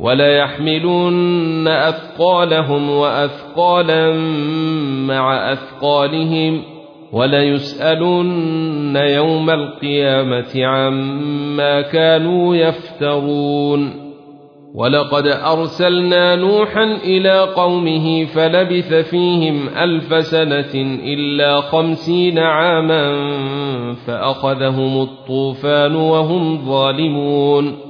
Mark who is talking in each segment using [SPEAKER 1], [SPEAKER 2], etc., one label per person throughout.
[SPEAKER 1] وليحملن اثقالهم واثقالا مع اثقالهم وليسالن يوم القيامه عما كانوا يفترون ولقد ارسلنا نوحا الى قومه فلبث فيهم الف سنه الا خمسين عاما فاخذهم الطوفان وهم ظالمون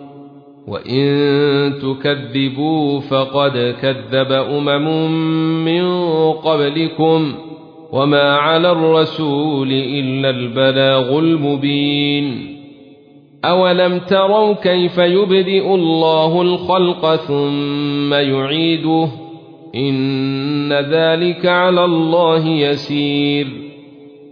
[SPEAKER 1] وان تكذبوا فقد كذب امم من قبلكم وما على الرسول الا البلاغ المبين اولم تروا كيف يبدئ الله الخلق ثم يعيده ان ذلك على الله يسير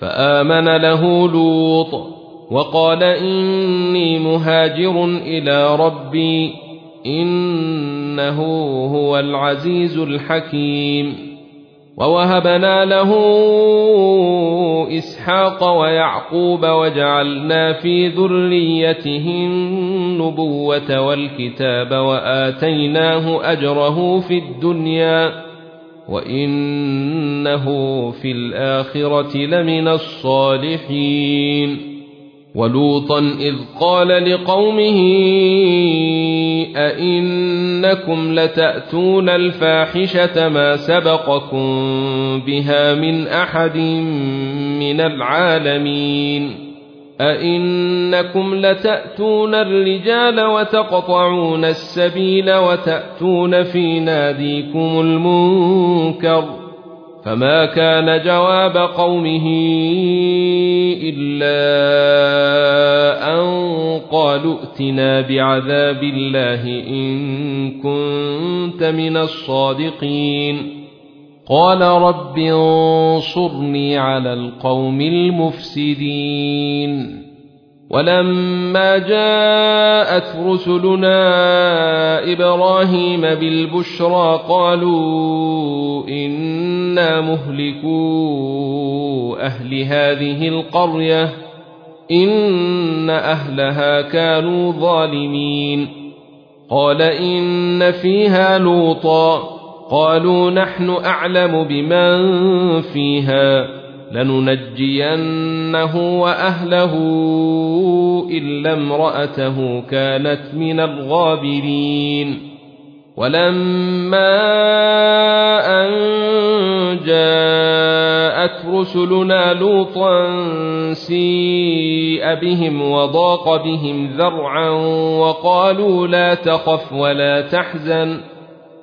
[SPEAKER 1] فامن له لوط وقال اني مهاجر الى ربي انه هو العزيز الحكيم ووهبنا له اسحاق ويعقوب وجعلنا في ذريته النبوه والكتاب واتيناه اجره في الدنيا وانه في الاخره لمن الصالحين ولوطا اذ قال لقومه ائنكم لتاتون الفاحشه ما سبقكم بها من احد من العالمين ائنكم لتاتون الرجال وتقطعون السبيل وتاتون في ناديكم المنكر فما كان جواب قومه الا ان قالوا ائتنا بعذاب الله ان كنت من الصادقين قال رب انصرني على القوم المفسدين ولما جاءت رسلنا إبراهيم بالبشرى قالوا إنا مهلكو أهل هذه القرية إن أهلها كانوا ظالمين قال إن فيها لوطا قالوا نحن اعلم بمن فيها لننجينه واهله الا امراته كانت من الغابرين ولما ان جاءت رسلنا لوطا سيء بهم وضاق بهم ذرعا وقالوا لا تخف ولا تحزن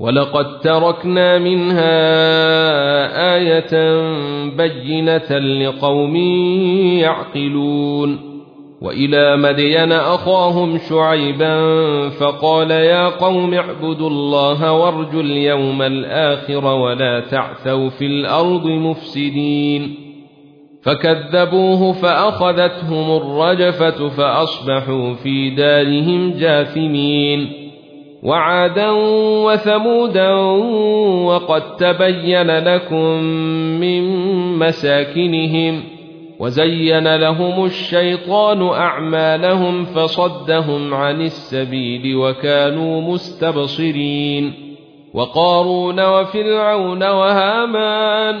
[SPEAKER 1] ولقد تركنا منها آية بينة لقوم يعقلون وإلى مدين أخاهم شعيبا فقال يا قوم اعبدوا الله وارجوا اليوم الآخر ولا تعثوا في الأرض مفسدين فكذبوه فأخذتهم الرجفة فأصبحوا في دارهم جاثمين وعادا وثمودا وقد تبين لكم من مساكنهم وزين لهم الشيطان أعمالهم فصدهم عن السبيل وكانوا مستبصرين وقارون وفرعون وهامان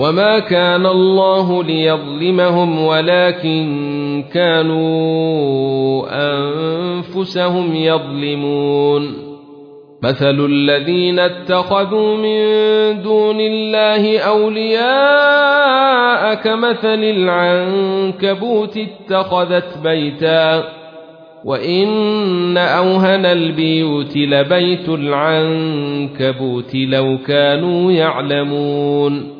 [SPEAKER 1] وما كان الله ليظلمهم ولكن كانوا انفسهم يظلمون مثل الذين اتخذوا من دون الله اولياء كمثل العنكبوت اتخذت بيتا وان اوهن البيوت لبيت العنكبوت لو كانوا يعلمون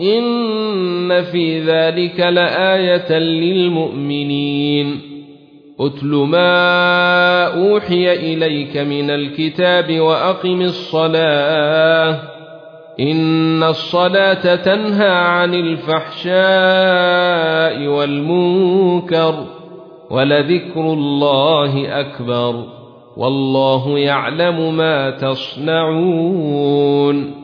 [SPEAKER 1] إن في ذلك لآية للمؤمنين اتل ما اوحي إليك من الكتاب وأقم الصلاة إن الصلاة تنهى عن الفحشاء والمنكر ولذكر الله أكبر والله يعلم ما تصنعون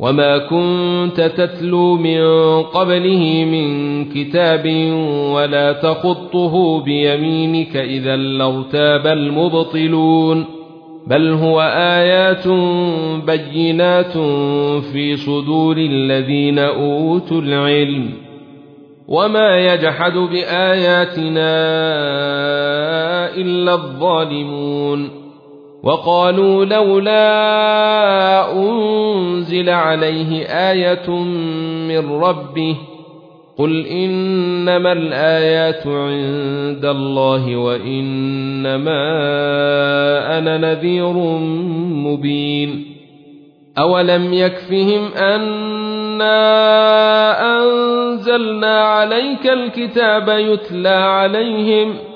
[SPEAKER 1] وما كنت تتلو من قبله من كتاب ولا تخطه بيمينك إذا لارتاب المبطلون بل هو آيات بينات في صدور الذين أوتوا العلم وما يجحد بآياتنا إلا الظالمون وقالوا لولا أنزل عليه آية من ربه قل إنما الآيات عند الله وإنما أنا نذير مبين أولم يكفهم أنا أنزلنا عليك الكتاب يتلى عليهم ۖ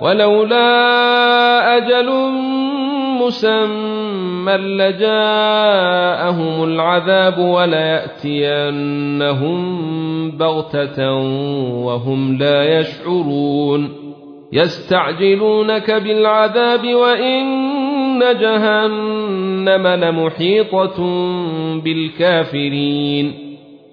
[SPEAKER 1] ولولا أجل مسمى لجاءهم العذاب ولياتينهم بغته وهم لا يشعرون يستعجلونك بالعذاب وان جهنم لمحيطه بالكافرين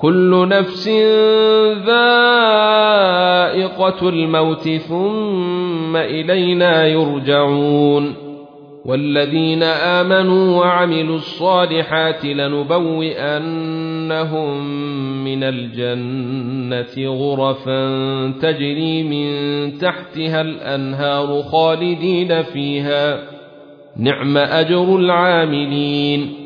[SPEAKER 1] كل نفس ذائقة الموت ثم إلينا يرجعون والذين آمنوا وعملوا الصالحات لنبوئنهم من الجنة غرفا تجري من تحتها الأنهار خالدين فيها نعم أجر العاملين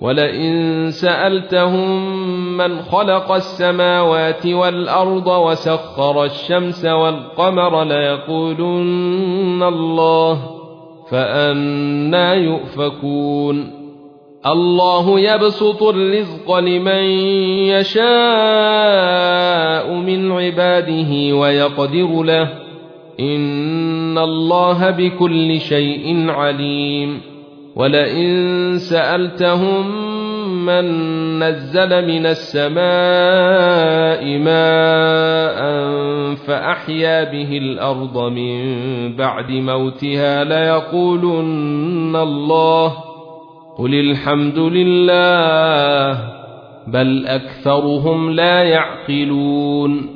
[SPEAKER 1] ولئن سالتهم من خلق السماوات والارض وسخر الشمس والقمر ليقولن الله فأنا يؤفكون الله يبسط الرزق لمن يشاء من عباده ويقدر له ان الله بكل شيء عليم ولئن سالتهم من نزل من السماء ماء فاحيا به الارض من بعد موتها ليقولن الله قل الحمد لله بل اكثرهم لا يعقلون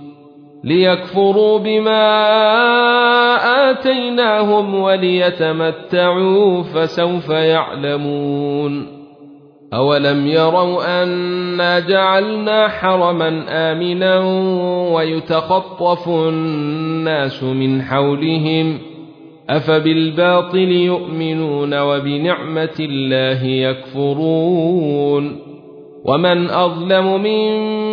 [SPEAKER 1] ليكفروا بما اتيناهم وليتمتعوا فسوف يعلمون اولم يروا انا جعلنا حرما امنا ويتخطف الناس من حولهم افبالباطل يؤمنون وبنعمه الله يكفرون ومن اظلم ممن